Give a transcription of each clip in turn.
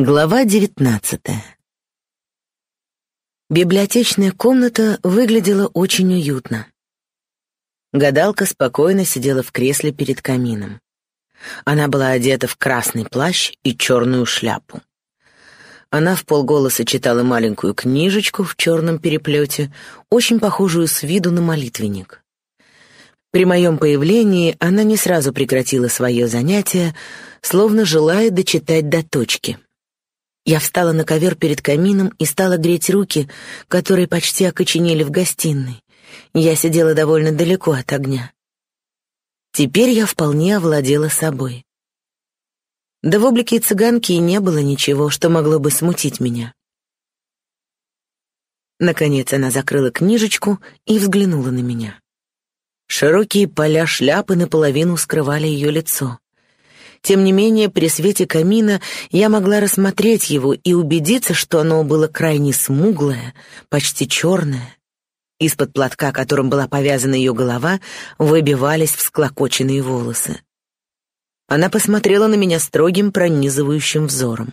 Глава девятнадцатая. Библиотечная комната выглядела очень уютно. Гадалка спокойно сидела в кресле перед камином. Она была одета в красный плащ и черную шляпу. Она в полголоса читала маленькую книжечку в черном переплете, очень похожую с виду на молитвенник. При моем появлении она не сразу прекратила свое занятие, словно желая дочитать до точки — я встала на ковер перед камином и стала греть руки, которые почти окоченели в гостиной. Я сидела довольно далеко от огня. Теперь я вполне овладела собой. Да в облике цыганки и не было ничего, что могло бы смутить меня. Наконец она закрыла книжечку и взглянула на меня. Широкие поля шляпы наполовину скрывали ее лицо. Тем не менее, при свете камина я могла рассмотреть его и убедиться, что оно было крайне смуглое, почти черное. Из-под платка, которым была повязана ее голова, выбивались всклокоченные волосы. Она посмотрела на меня строгим пронизывающим взором.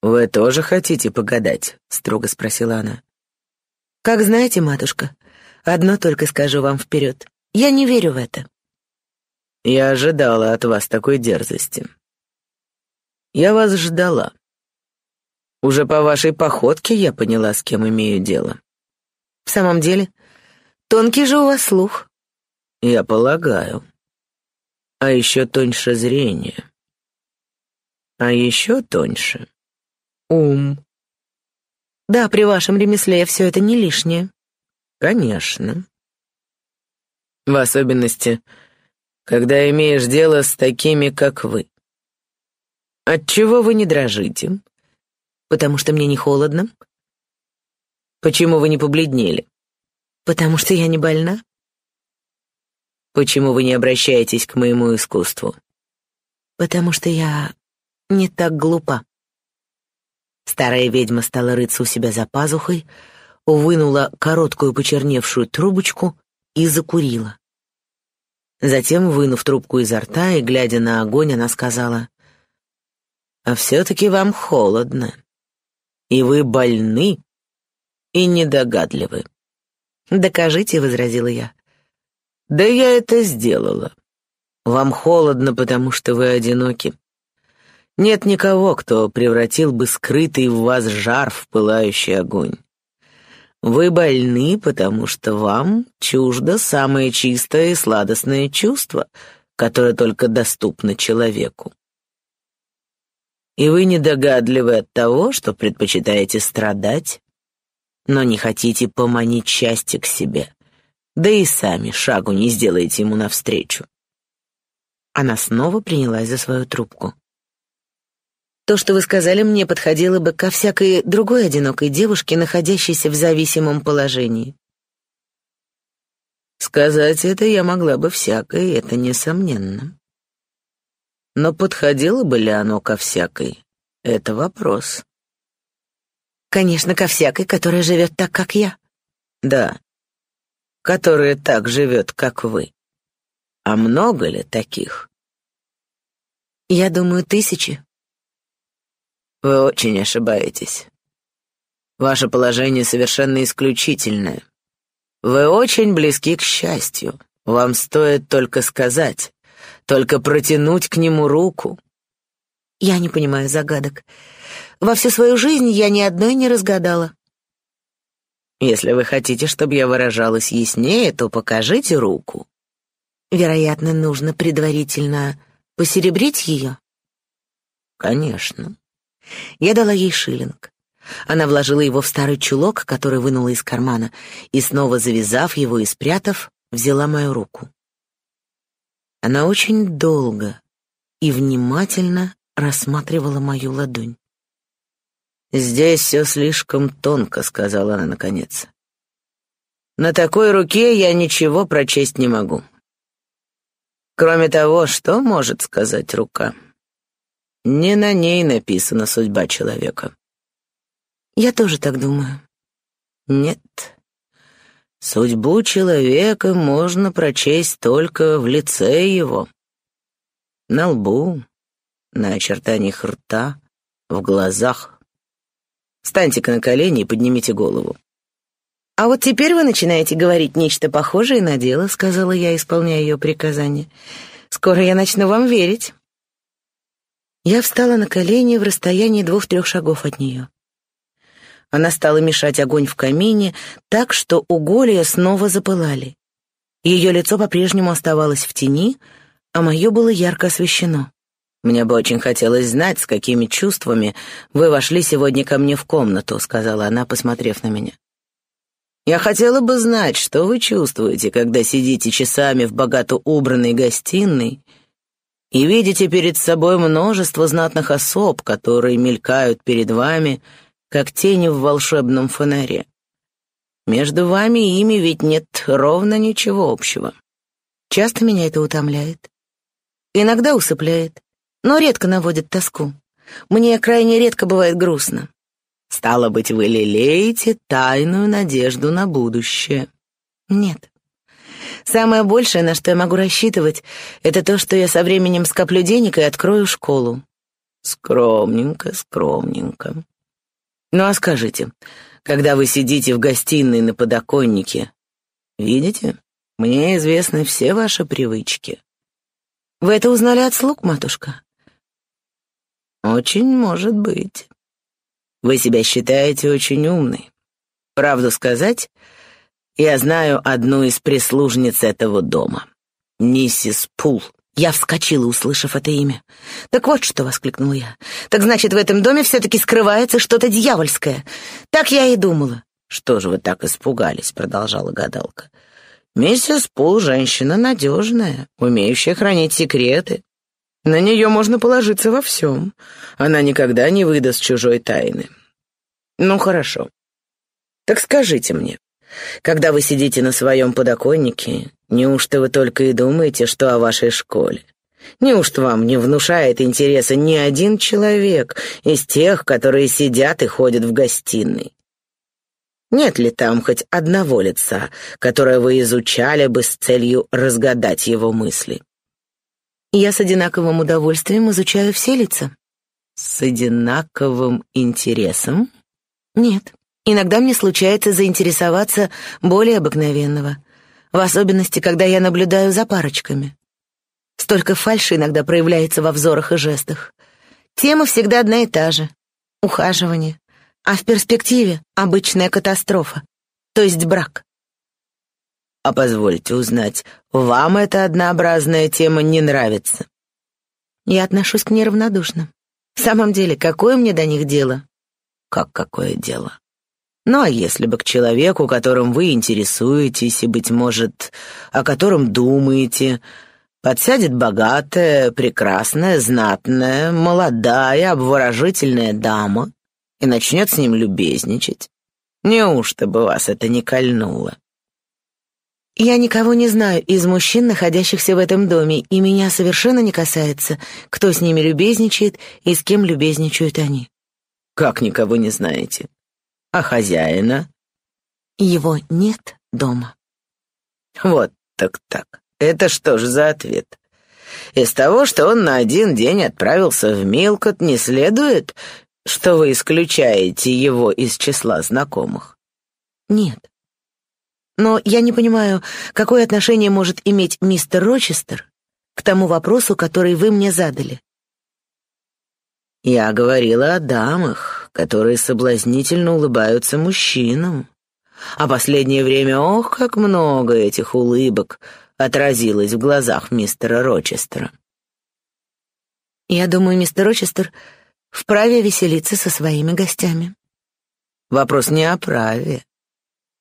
«Вы тоже хотите погадать?» — строго спросила она. «Как знаете, матушка, одно только скажу вам вперед. Я не верю в это. Я ожидала от вас такой дерзости. Я вас ждала. Уже по вашей походке я поняла, с кем имею дело. В самом деле, тонкий же у вас слух. Я полагаю. А еще тоньше зрение. А еще тоньше ум. Да, при вашем ремесле все это не лишнее. Конечно. В особенности когда имеешь дело с такими, как вы. Отчего вы не дрожите? Потому что мне не холодно. Почему вы не побледнели? Потому что я не больна. Почему вы не обращаетесь к моему искусству? Потому что я не так глупа. Старая ведьма стала рыться у себя за пазухой, вынула короткую почерневшую трубочку и закурила. Затем, вынув трубку изо рта и глядя на огонь, она сказала, «А все-таки вам холодно, и вы больны и недогадливы». «Докажите», — возразила я. «Да я это сделала. Вам холодно, потому что вы одиноки. Нет никого, кто превратил бы скрытый в вас жар в пылающий огонь. Вы больны, потому что вам чуждо самое чистое и сладостное чувство, которое только доступно человеку. И вы недогадливы от того, что предпочитаете страдать, но не хотите поманить счастье к себе, да и сами шагу не сделаете ему навстречу. Она снова принялась за свою трубку. То, что вы сказали мне, подходило бы ко всякой другой одинокой девушке, находящейся в зависимом положении. Сказать это я могла бы всякой, это несомненно. Но подходило бы ли оно ко всякой? Это вопрос. Конечно, ко всякой, которая живет так, как я. Да, которая так живет, как вы. А много ли таких? Я думаю, тысячи. Вы очень ошибаетесь. Ваше положение совершенно исключительное. Вы очень близки к счастью. Вам стоит только сказать, только протянуть к нему руку. Я не понимаю загадок. Во всю свою жизнь я ни одной не разгадала. Если вы хотите, чтобы я выражалась яснее, то покажите руку. Вероятно, нужно предварительно посеребрить ее. Конечно. Я дала ей шиллинг. Она вложила его в старый чулок, который вынула из кармана, и снова завязав его и спрятав, взяла мою руку. Она очень долго и внимательно рассматривала мою ладонь. «Здесь все слишком тонко», — сказала она наконец. «На такой руке я ничего прочесть не могу. Кроме того, что может сказать рука?» Не на ней написана судьба человека. Я тоже так думаю. Нет. Судьбу человека можно прочесть только в лице его. На лбу, на очертаниях рта, в глазах. Встаньте-ка на колени и поднимите голову. «А вот теперь вы начинаете говорить нечто похожее на дело», — сказала я, исполняя ее приказание. «Скоро я начну вам верить». Я встала на колени в расстоянии двух-трех шагов от нее. Она стала мешать огонь в камине так, что уголья снова запылали. Ее лицо по-прежнему оставалось в тени, а мое было ярко освещено. «Мне бы очень хотелось знать, с какими чувствами вы вошли сегодня ко мне в комнату», — сказала она, посмотрев на меня. Я хотела бы знать, что вы чувствуете, когда сидите часами в богато убранной гостиной и видите перед собой множество знатных особ, которые мелькают перед вами, как тени в волшебном фонаре. Между вами и ими ведь нет ровно ничего общего. Часто меня это утомляет. Иногда усыпляет, но редко наводит тоску. Мне крайне редко бывает грустно. Стало быть, вы лелеете тайную надежду на будущее. Нет. Самое большее, на что я могу рассчитывать, это то, что я со временем скоплю денег и открою школу. Скромненько, скромненько. Ну а скажите, когда вы сидите в гостиной на подоконнике, видите, мне известны все ваши привычки. Вы это узнали от слуг, матушка? Очень может быть. Вы себя считаете очень умной. Правду сказать, я знаю одну из прислужниц этого дома. Миссис Пул. Я вскочила, услышав это имя. «Так вот что!» — воскликнула я. «Так значит, в этом доме все-таки скрывается что-то дьявольское. Так я и думала». «Что же вы так испугались?» — продолжала гадалка. «Миссис Пул — женщина надежная, умеющая хранить секреты. На нее можно положиться во всем. Она никогда не выдаст чужой тайны. Ну, хорошо. Так скажите мне, когда вы сидите на своем подоконнике, неужто вы только и думаете, что о вашей школе? Неужто вам не внушает интереса ни один человек из тех, которые сидят и ходят в гостиной? Нет ли там хоть одного лица, которое вы изучали бы с целью разгадать его мысли? Я с одинаковым удовольствием изучаю все лица. С одинаковым интересом? Нет. Иногда мне случается заинтересоваться более обыкновенного, в особенности, когда я наблюдаю за парочками. Столько фальши иногда проявляется во взорах и жестах. Тема всегда одна и та же — ухаживание, а в перспективе — обычная катастрофа, то есть брак. А позвольте узнать, вам эта однообразная тема не нравится? Я отношусь к ней равнодушно. В самом деле, какое мне до них дело? Как какое дело? Ну а если бы к человеку, которым вы интересуетесь и, быть может, о котором думаете, подсядет богатая, прекрасная, знатная, молодая, обворожительная дама и начнет с ним любезничать, неужто бы вас это не кольнуло? Я никого не знаю из мужчин, находящихся в этом доме, и меня совершенно не касается, кто с ними любезничает и с кем любезничают они. Как никого не знаете? А хозяина? Его нет дома. Вот так-так. Это что ж за ответ? Из того, что он на один день отправился в Милкот, не следует, что вы исключаете его из числа знакомых? Нет. Но я не понимаю, какое отношение может иметь мистер Рочестер к тому вопросу, который вы мне задали. Я говорила о дамах, которые соблазнительно улыбаются мужчинам. А последнее время, ох, как много этих улыбок отразилось в глазах мистера Рочестера. Я думаю, мистер Рочестер вправе веселиться со своими гостями. Вопрос не о праве.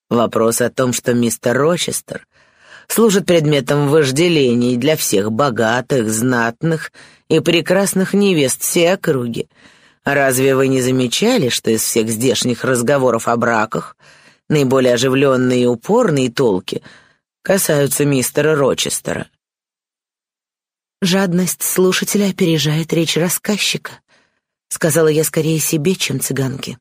Вопрос о том, что мистер Рочестер служит предметом вожделений для всех богатых, знатных и прекрасных невест всей округи. Разве вы не замечали, что из всех здешних разговоров о браках наиболее оживленные и упорные толки касаются мистера Рочестера? «Жадность слушателя опережает речь рассказчика», — сказала я скорее себе, чем цыганке.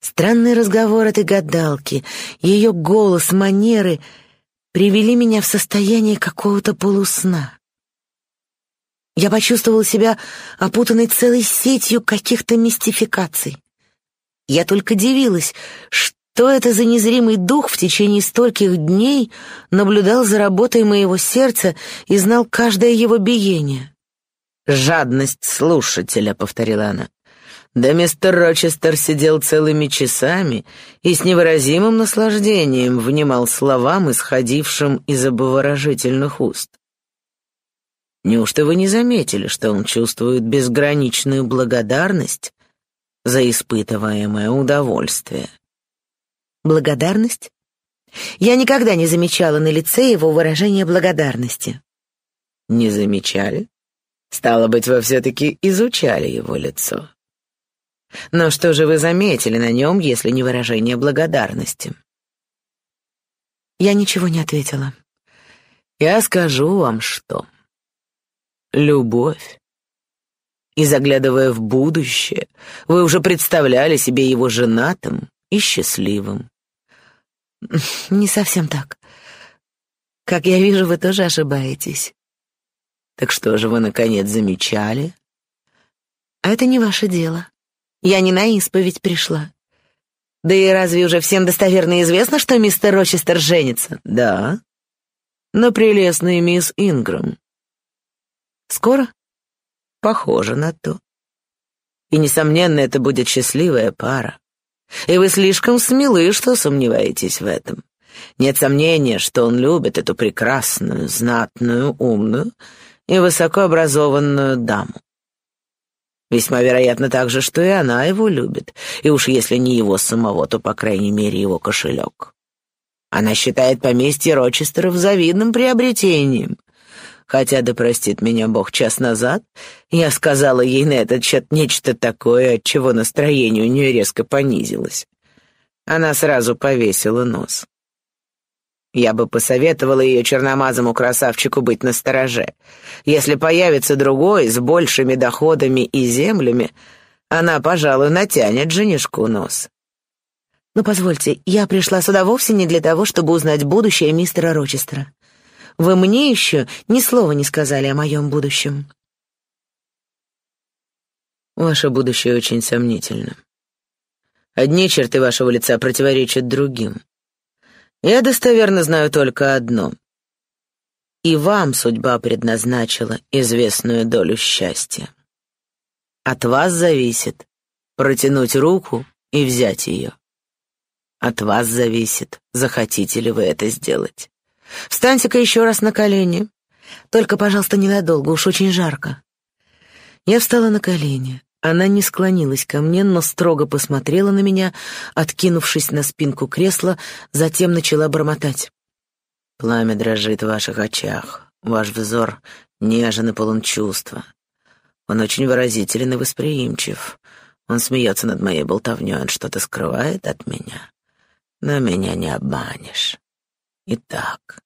Странный разговор этой гадалки, ее голос, манеры привели меня в состояние какого-то полусна. Я почувствовала себя опутанной целой сетью каких-то мистификаций. Я только дивилась, что это за незримый дух в течение стольких дней наблюдал за работой моего сердца и знал каждое его биение. «Жадность слушателя», — повторила она. Да мистер Рочестер сидел целыми часами и с невыразимым наслаждением внимал словам, исходившим из обворожительных уст. Неужто вы не заметили, что он чувствует безграничную благодарность за испытываемое удовольствие? Благодарность? Я никогда не замечала на лице его выражение благодарности. Не замечали? Стало быть, вы все-таки изучали его лицо. Но что же вы заметили на нем, если не выражение благодарности? Я ничего не ответила. Я скажу вам что любовь. И заглядывая в будущее, вы уже представляли себе его женатым и счастливым. Не совсем так. Как я вижу, вы тоже ошибаетесь. Так что же вы, наконец, замечали? А это не ваше дело. Я не на исповедь пришла. Да и разве уже всем достоверно известно, что мистер Рочестер женится? Да. На прелестной мисс Инграм. Скоро? Похоже на то. И, несомненно, это будет счастливая пара. И вы слишком смелы, что сомневаетесь в этом. Нет сомнения, что он любит эту прекрасную, знатную, умную и высокообразованную даму. Весьма вероятно также, что и она его любит, и уж если не его самого, то, по крайней мере, его кошелек. Она считает поместье Рочестеров завидным приобретением, хотя, да простит меня Бог, час назад я сказала ей на этот счет нечто такое, от чего настроение у нее резко понизилось. Она сразу повесила нос. Я бы посоветовала ее черномазому красавчику быть настороже. Если появится другой с большими доходами и землями, она, пожалуй, натянет женишку нос. Но позвольте, я пришла сюда вовсе не для того, чтобы узнать будущее мистера Рочестера. Вы мне еще ни слова не сказали о моем будущем. Ваше будущее очень сомнительно. Одни черты вашего лица противоречат другим. Я достоверно знаю только одно. И вам судьба предназначила известную долю счастья. От вас зависит протянуть руку и взять ее. От вас зависит, захотите ли вы это сделать. Встаньте-ка еще раз на колени. Только, пожалуйста, ненадолго, уж очень жарко. Я встала на колени. Она не склонилась ко мне, но строго посмотрела на меня, откинувшись на спинку кресла, затем начала бормотать. Пламя дрожит в ваших очах, ваш взор нежен и полон чувства. Он очень выразителен и восприимчив. Он смеется над моей болтовней, он что-то скрывает от меня. Но меня не обманешь. Итак,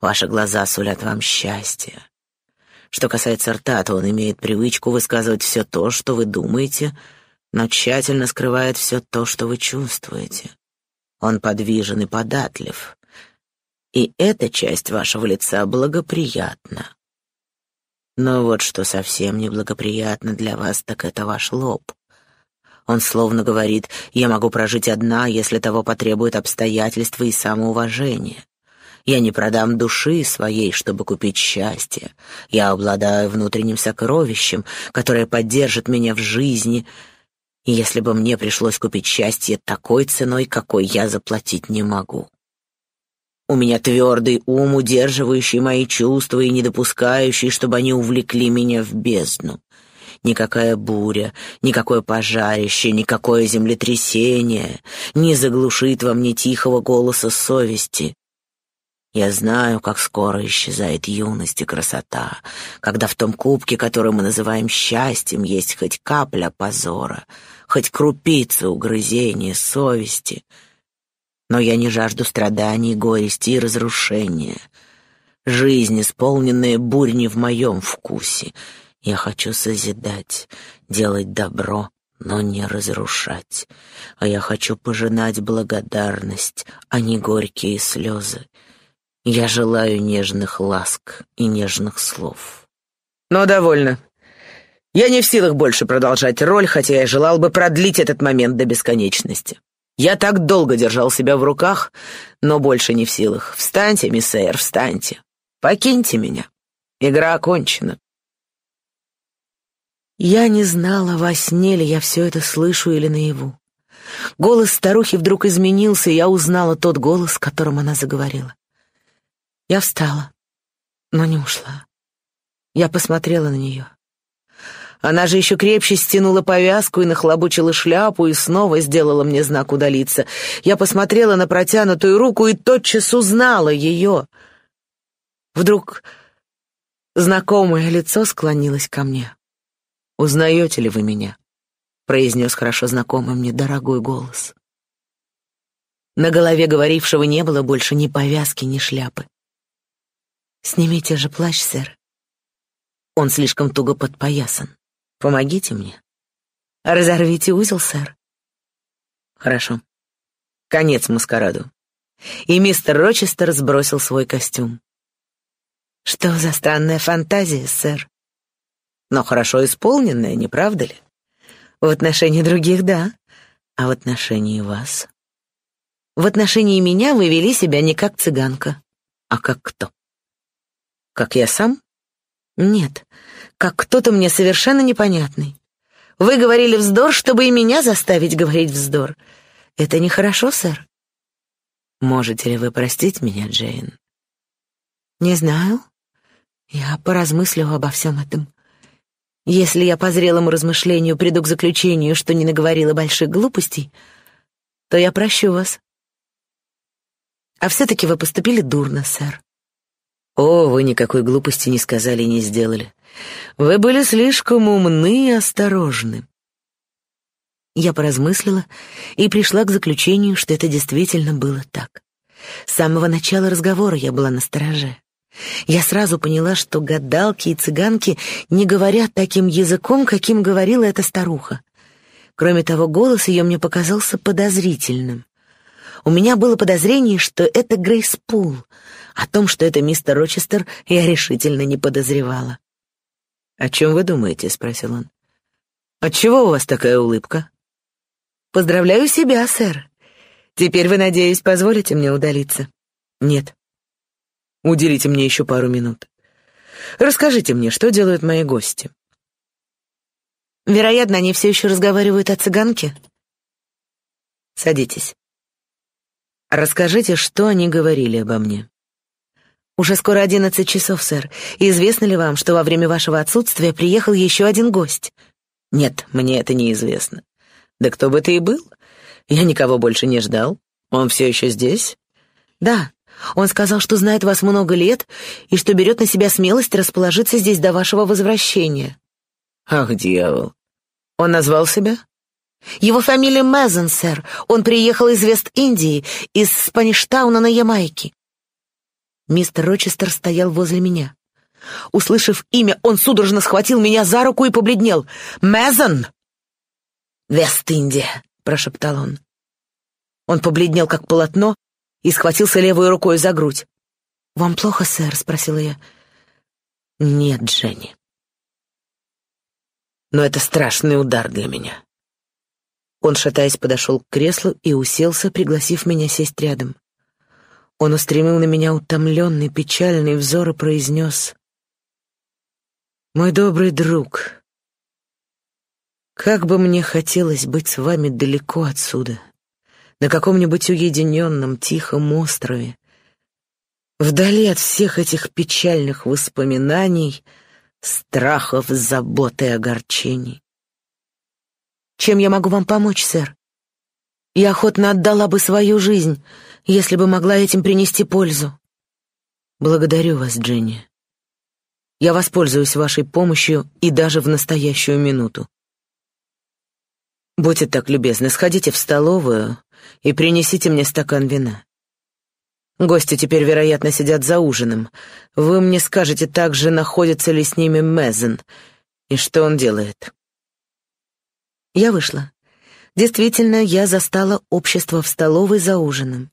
ваши глаза сулят вам счастье. Что касается рта, то он имеет привычку высказывать все то, что вы думаете, но тщательно скрывает все то, что вы чувствуете. Он подвижен и податлив. И эта часть вашего лица благоприятна. Но вот что совсем неблагоприятно для вас, так это ваш лоб. Он словно говорит, я могу прожить одна, если того потребуют обстоятельства и самоуважение. Я не продам души своей, чтобы купить счастье. Я обладаю внутренним сокровищем, которое поддержит меня в жизни. И если бы мне пришлось купить счастье такой ценой, какой я заплатить не могу. У меня твердый ум, удерживающий мои чувства и не допускающий, чтобы они увлекли меня в бездну. Никакая буря, никакое пожарище, никакое землетрясение не заглушит во мне тихого голоса совести. Я знаю, как скоро исчезает юность и красота, когда в том кубке, который мы называем счастьем, есть хоть капля позора, хоть крупица угрызения совести. Но я не жажду страданий, горести и разрушения. Жизнь, исполненная бурь, не в моем вкусе. Я хочу созидать, делать добро, но не разрушать. А я хочу пожинать благодарность, а не горькие слезы. Я желаю нежных ласк и нежных слов. Но довольно. Я не в силах больше продолжать роль, хотя я желал бы продлить этот момент до бесконечности. Я так долго держал себя в руках, но больше не в силах. Встаньте, мисс Эйр, встаньте. Покиньте меня. Игра окончена. Я не знала, во сне ли я все это слышу или наяву. Голос старухи вдруг изменился, и я узнала тот голос, которым она заговорила. Я встала, но не ушла. Я посмотрела на нее. Она же еще крепче стянула повязку и нахлобучила шляпу и снова сделала мне знак удалиться. Я посмотрела на протянутую руку и тотчас узнала ее. Вдруг знакомое лицо склонилось ко мне. «Узнаете ли вы меня?» — произнес хорошо знакомый мне дорогой голос. На голове говорившего не было больше ни повязки, ни шляпы. «Снимите же плащ, сэр. Он слишком туго подпоясан. Помогите мне. Разорвите узел, сэр. Хорошо. Конец маскараду. И мистер Рочестер сбросил свой костюм. Что за странная фантазия, сэр? Но хорошо исполненная, не правда ли? В отношении других — да, а в отношении вас? В отношении меня вы вели себя не как цыганка, а как кто? Как я сам? Нет, как кто-то мне совершенно непонятный. Вы говорили вздор, чтобы и меня заставить говорить вздор. Это нехорошо, сэр. Можете ли вы простить меня, Джейн? Не знаю. Я поразмыслю обо всем этом. Если я по зрелому размышлению приду к заключению, что не наговорила больших глупостей, то я прощу вас. А все-таки вы поступили дурно, сэр. О, вы никакой глупости не сказали и не сделали. Вы были слишком умны и осторожны. Я поразмыслила и пришла к заключению, что это действительно было так. С самого начала разговора я была настороже. Я сразу поняла, что гадалки и цыганки не говорят таким языком, каким говорила эта старуха. Кроме того, голос ее мне показался подозрительным. У меня было подозрение, что это Грейс Пул. О том, что это мистер Рочестер, я решительно не подозревала. «О чем вы думаете?» — спросил он. «Отчего у вас такая улыбка?» «Поздравляю себя, сэр. Теперь вы, надеюсь, позволите мне удалиться?» «Нет. Уделите мне еще пару минут. Расскажите мне, что делают мои гости?» «Вероятно, они все еще разговаривают о цыганке?» «Садитесь. Расскажите, что они говорили обо мне». «Уже скоро одиннадцать часов, сэр. известно ли вам, что во время вашего отсутствия приехал еще один гость?» «Нет, мне это неизвестно». «Да кто бы ты и был? Я никого больше не ждал. Он все еще здесь?» «Да. Он сказал, что знает вас много лет и что берет на себя смелость расположиться здесь до вашего возвращения». «Ах, дьявол! Он назвал себя?» «Его фамилия Мэзен, сэр. Он приехал из Вест-Индии, из Спаништауна на Ямайке. Мистер Рочестер стоял возле меня. Услышав имя, он судорожно схватил меня за руку и побледнел. «Мэзон!» «Вест-Индия!» — прошептал он. Он побледнел, как полотно, и схватился левой рукой за грудь. «Вам плохо, сэр?» — спросила я. «Нет, Дженни. Но это страшный удар для меня». Он, шатаясь, подошел к креслу и уселся, пригласив меня сесть рядом. Он устремил на меня утомленный, печальный взор и произнес «Мой добрый друг, как бы мне хотелось быть с вами далеко отсюда, на каком-нибудь уединенном, тихом острове, вдали от всех этих печальных воспоминаний, страхов, забот и огорчений. Чем я могу вам помочь, сэр? Я охотно отдала бы свою жизнь, если бы могла этим принести пользу. Благодарю вас, Дженни. Я воспользуюсь вашей помощью и даже в настоящую минуту. Будьте так любезны, сходите в столовую и принесите мне стакан вина. Гости теперь, вероятно, сидят за ужином. Вы мне скажете также, находится ли с ними Мезен и что он делает. Я вышла. Действительно, я застала общество в столовой за ужином.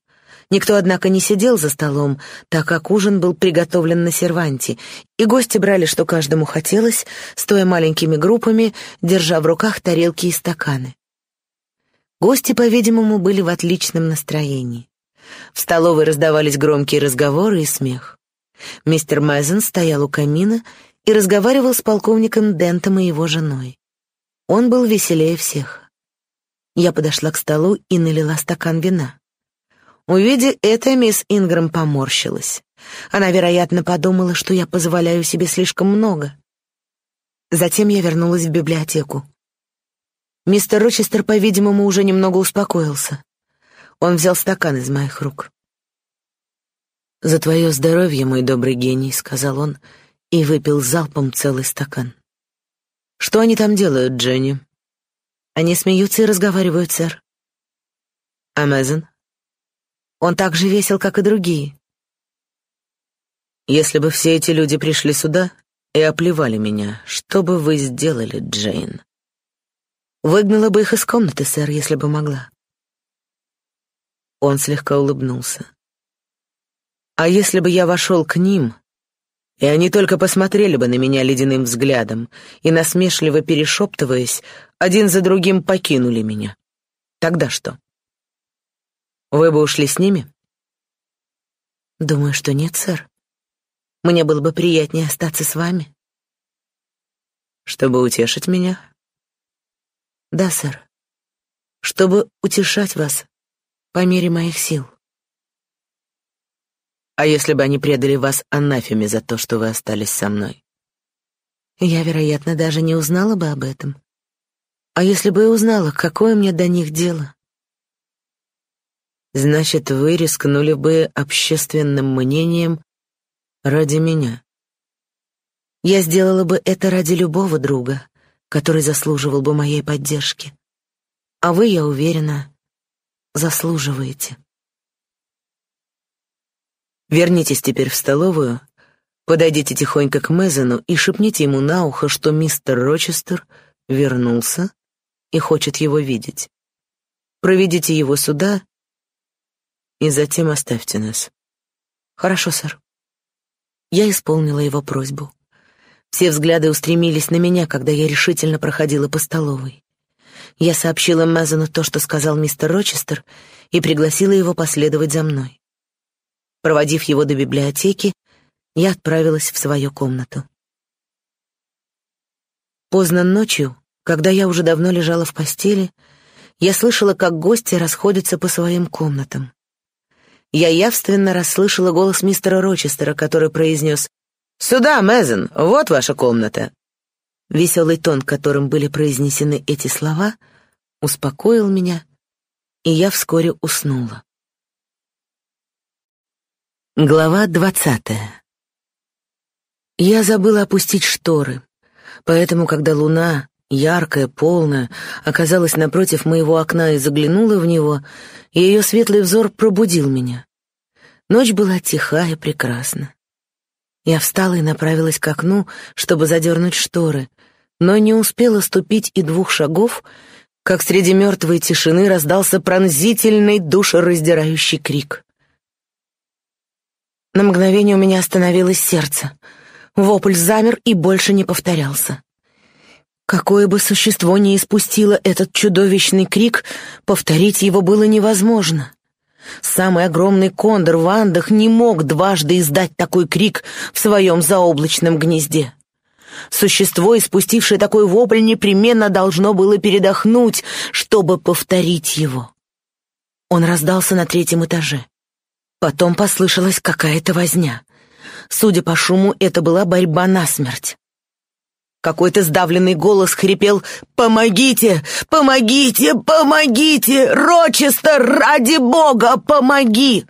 Никто, однако, не сидел за столом, так как ужин был приготовлен на серванте, и гости брали, что каждому хотелось, стоя маленькими группами, держа в руках тарелки и стаканы. Гости, по-видимому, были в отличном настроении. В столовой раздавались громкие разговоры и смех. Мистер Мэзен стоял у камина и разговаривал с полковником Дентом и его женой. Он был веселее всех. Я подошла к столу и налила стакан вина. Увидя это, мисс Ингрэм поморщилась. Она, вероятно, подумала, что я позволяю себе слишком много. Затем я вернулась в библиотеку. Мистер Рочестер, по-видимому, уже немного успокоился. Он взял стакан из моих рук. «За твое здоровье, мой добрый гений», — сказал он, и выпил залпом целый стакан. «Что они там делают, Дженни?» «Они смеются и разговаривают, сэр». «А Мэзен?» «Он так же весел, как и другие». «Если бы все эти люди пришли сюда и оплевали меня, что бы вы сделали, Джейн?» Выгнала бы их из комнаты, сэр, если бы могла. Он слегка улыбнулся. А если бы я вошел к ним, и они только посмотрели бы на меня ледяным взглядом и, насмешливо перешептываясь, один за другим покинули меня, тогда что? Вы бы ушли с ними? Думаю, что нет, сэр. Мне было бы приятнее остаться с вами. Чтобы утешить меня, да, сэр. Чтобы утешать вас по мере моих сил. А если бы они предали вас анафеме за то, что вы остались со мной? Я, вероятно, даже не узнала бы об этом. А если бы и узнала, какое мне до них дело? Значит, вы рискнули бы общественным мнением ради меня. Я сделала бы это ради любого друга, который заслуживал бы моей поддержки. А вы, я уверена, заслуживаете. Вернитесь теперь в столовую, подойдите тихонько к Мезону и шепните ему на ухо, что мистер Рочестер вернулся и хочет его видеть. Проведите его сюда и затем оставьте нас. Хорошо, сэр. Я исполнила его просьбу. Все взгляды устремились на меня, когда я решительно проходила по столовой. Я сообщила Мазану то, что сказал мистер Рочестер, и пригласила его последовать за мной. Проводив его до библиотеки, я отправилась в свою комнату. Поздно ночью, когда я уже давно лежала в постели, я слышала, как гости расходятся по своим комнатам. Я явственно расслышала голос мистера Рочестера, который произнес «Сюда, Мэзен, вот ваша комната». Веселый тон, которым были произнесены эти слова, успокоил меня, и я вскоре уснула. Глава двадцатая Я забыла опустить шторы, поэтому, когда луна, яркая, полная, оказалась напротив моего окна и заглянула в него, ее светлый взор пробудил меня. Ночь была тиха и прекрасна. Я встала и направилась к окну, чтобы задернуть шторы, но не успела ступить и двух шагов, как среди мертвой тишины раздался пронзительный душераздирающий крик. На мгновение у меня остановилось сердце. Вопль замер и больше не повторялся. Какое бы существо ни испустило этот чудовищный крик, повторить его было невозможно. Самый огромный кондор в Андах не мог дважды издать такой крик в своем заоблачном гнезде. Существо, испустившее такой вопль, непременно должно было передохнуть, чтобы повторить его. Он раздался на третьем этаже. Потом послышалась какая-то возня. Судя по шуму, это была борьба насмерть. Какой-то сдавленный голос хрипел «Помогите! Помогите! Помогите! Рочестер, ради бога, помоги!»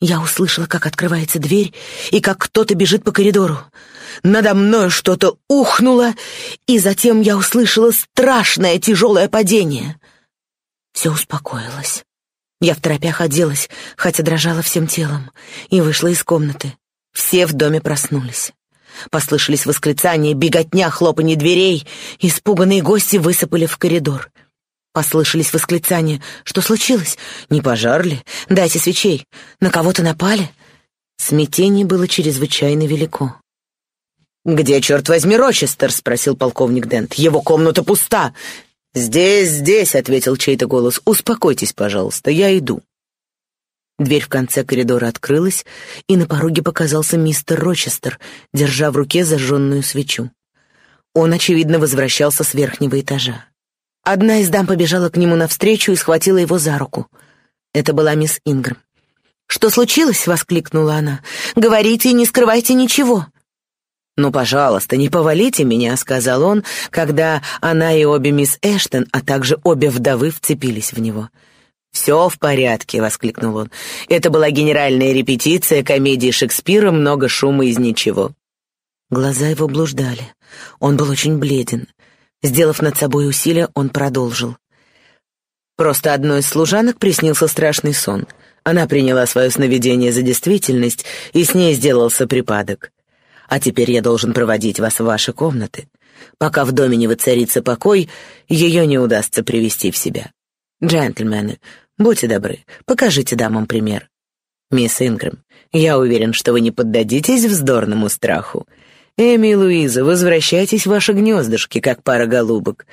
Я услышала, как открывается дверь и как кто-то бежит по коридору. Надо мной что-то ухнуло, и затем я услышала страшное тяжелое падение. Все успокоилось. Я в торопях оделась, хотя дрожала всем телом, и вышла из комнаты. Все в доме проснулись. Послышались восклицания, беготня, хлопанье дверей. Испуганные гости высыпали в коридор. Послышались восклицания. «Что случилось? Не пожар ли? Дайте свечей. На кого-то напали?» Смятение было чрезвычайно велико. «Где, черт возьми, Рочестер?» — спросил полковник Дент. «Его комната пуста». «Здесь, здесь», — ответил чей-то голос. «Успокойтесь, пожалуйста, я иду». Дверь в конце коридора открылась, и на пороге показался мистер Рочестер, держа в руке зажженную свечу. Он, очевидно, возвращался с верхнего этажа. Одна из дам побежала к нему навстречу и схватила его за руку. Это была мисс Ингрэм. «Что случилось?» — воскликнула она. «Говорите и не скрывайте ничего». «Ну, пожалуйста, не повалите меня», — сказал он, когда она и обе мисс Эштон, а также обе вдовы вцепились в него. «Все в порядке», — воскликнул он. «Это была генеральная репетиция комедии Шекспира «Много шума из ничего». Глаза его блуждали. Он был очень бледен. Сделав над собой усилие, он продолжил. Просто одной из служанок приснился страшный сон. Она приняла свое сновидение за действительность, и с ней сделался припадок. А теперь я должен проводить вас в ваши комнаты. Пока в доме не воцарится покой, ее не удастся привести в себя. Джентльмены, будьте добры, покажите дамам пример. Мисс Ингрэм, я уверен, что вы не поддадитесь вздорному страху. Эми и Луиза, возвращайтесь в ваши гнездышки, как пара голубок.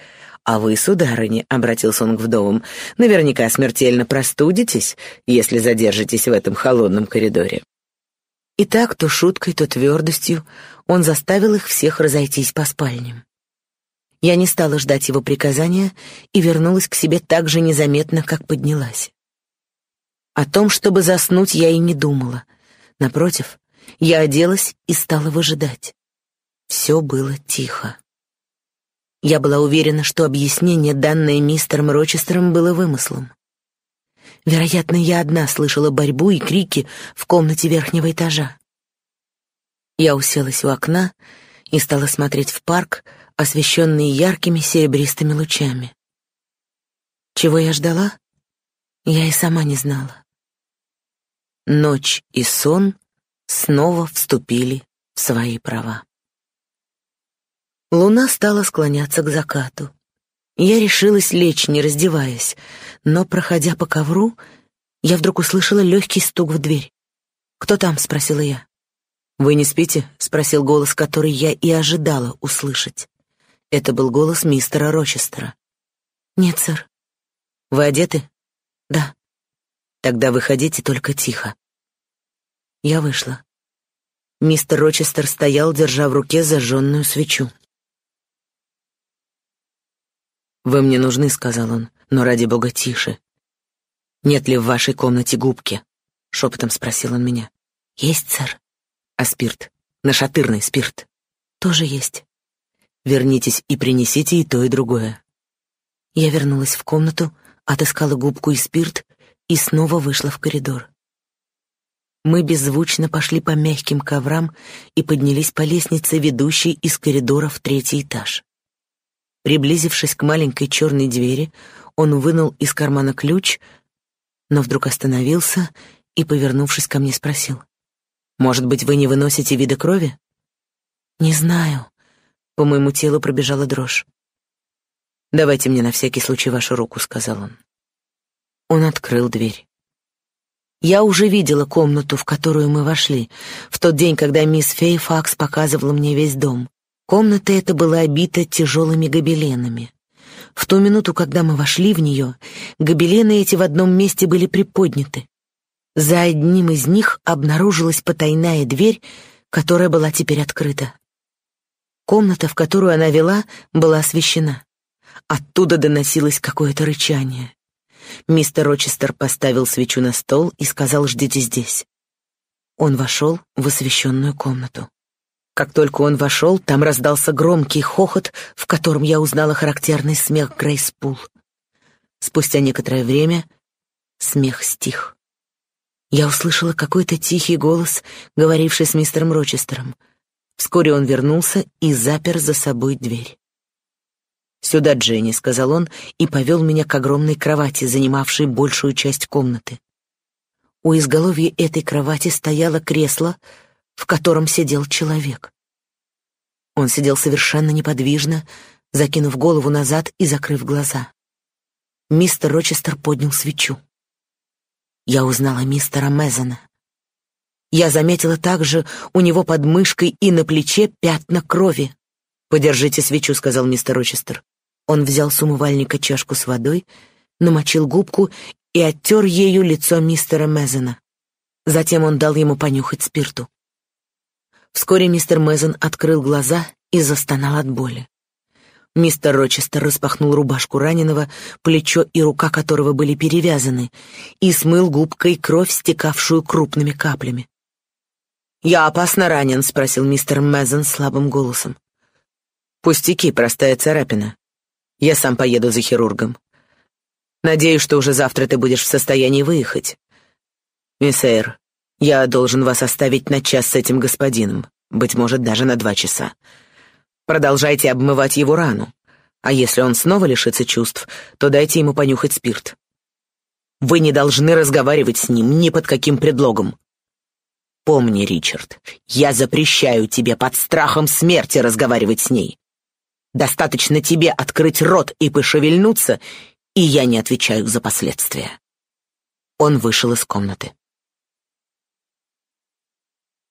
А вы, сударыня, — обратился он к вдовам, — наверняка смертельно простудитесь, если задержитесь в этом холодном коридоре. И так, то шуткой, то твердостью, он заставил их всех разойтись по спальням. Я не стала ждать его приказания и вернулась к себе так же незаметно, как поднялась. О том, чтобы заснуть, я и не думала. Напротив, я оделась и стала выжидать. Все было тихо. Я была уверена, что объяснение, данное мистером Рочестером, было вымыслом. Вероятно, я одна слышала борьбу и крики в комнате верхнего этажа. Я уселась у окна и стала смотреть в парк, освещенный яркими серебристыми лучами. Чего я ждала? Я и сама не знала. Ночь и сон снова вступили в свои права. Луна стала склоняться к закату. Я решилась лечь, не раздеваясь, но, проходя по ковру, я вдруг услышала легкий стук в дверь. «Кто там?» — спросила я. «Вы не спите?» — спросил голос, который я и ожидала услышать. Это был голос мистера Рочестера. «Нет, сэр». «Вы одеты?» «Да». «Тогда выходите только тихо». Я вышла. Мистер Рочестер стоял, держа в руке зажженную свечу. «Вы мне нужны», — сказал он, — «но ради бога тише». «Нет ли в вашей комнате губки?» — шепотом спросил он меня. «Есть, сэр». «А спирт? Нашатырный спирт?» «Тоже есть». «Вернитесь и принесите и то, и другое». Я вернулась в комнату, отыскала губку и спирт и снова вышла в коридор. Мы беззвучно пошли по мягким коврам и поднялись по лестнице, ведущей из коридора в третий этаж. Приблизившись к маленькой черной двери, он вынул из кармана ключ, но вдруг остановился и, повернувшись ко мне, спросил. «Может быть, вы не выносите вида крови?» «Не знаю». По моему телу пробежала дрожь. «Давайте мне на всякий случай вашу руку», — сказал он. Он открыл дверь. Я уже видела комнату, в которую мы вошли, в тот день, когда мисс Фейфакс показывала мне весь дом. Комната эта была обита тяжелыми гобеленами. В ту минуту, когда мы вошли в нее, гобелены эти в одном месте были приподняты. За одним из них обнаружилась потайная дверь, которая была теперь открыта. Комната, в которую она вела, была освещена. Оттуда доносилось какое-то рычание. Мистер Рочестер поставил свечу на стол и сказал «Ждите здесь». Он вошел в освещенную комнату. Как только он вошел, там раздался громкий хохот, в котором я узнала характерный смех Грейс Пул. Спустя некоторое время смех стих. Я услышала какой-то тихий голос, говоривший с мистером Рочестером. Вскоре он вернулся и запер за собой дверь. «Сюда, Дженни», — сказал он и повел меня к огромной кровати, занимавшей большую часть комнаты. У изголовья этой кровати стояло кресло — в котором сидел человек. Он сидел совершенно неподвижно, закинув голову назад и закрыв глаза. Мистер Рочестер поднял свечу. Я узнала мистера Мезона. Я заметила также у него под мышкой и на плече пятна крови. «Подержите свечу», — сказал мистер Рочестер. Он взял с умывальника чашку с водой, намочил губку и оттер ею лицо мистера Мезона. Затем он дал ему понюхать спирту. Вскоре мистер Мезон открыл глаза и застонал от боли. Мистер Рочестер распахнул рубашку раненого, плечо и рука которого были перевязаны, и смыл губкой кровь, стекавшую крупными каплями. «Я опасно ранен?» — спросил мистер Мезон слабым голосом. «Пустяки, простая царапина. Я сам поеду за хирургом. Надеюсь, что уже завтра ты будешь в состоянии выехать. Мисс Эйр, я должен вас оставить на час с этим господином, быть может, даже на два часа. Продолжайте обмывать его рану. А если он снова лишится чувств, то дайте ему понюхать спирт. Вы не должны разговаривать с ним ни под каким предлогом. Помни, Ричард, я запрещаю тебе под страхом смерти разговаривать с ней. Достаточно тебе открыть рот и пошевельнуться, и я не отвечаю за последствия. Он вышел из комнаты.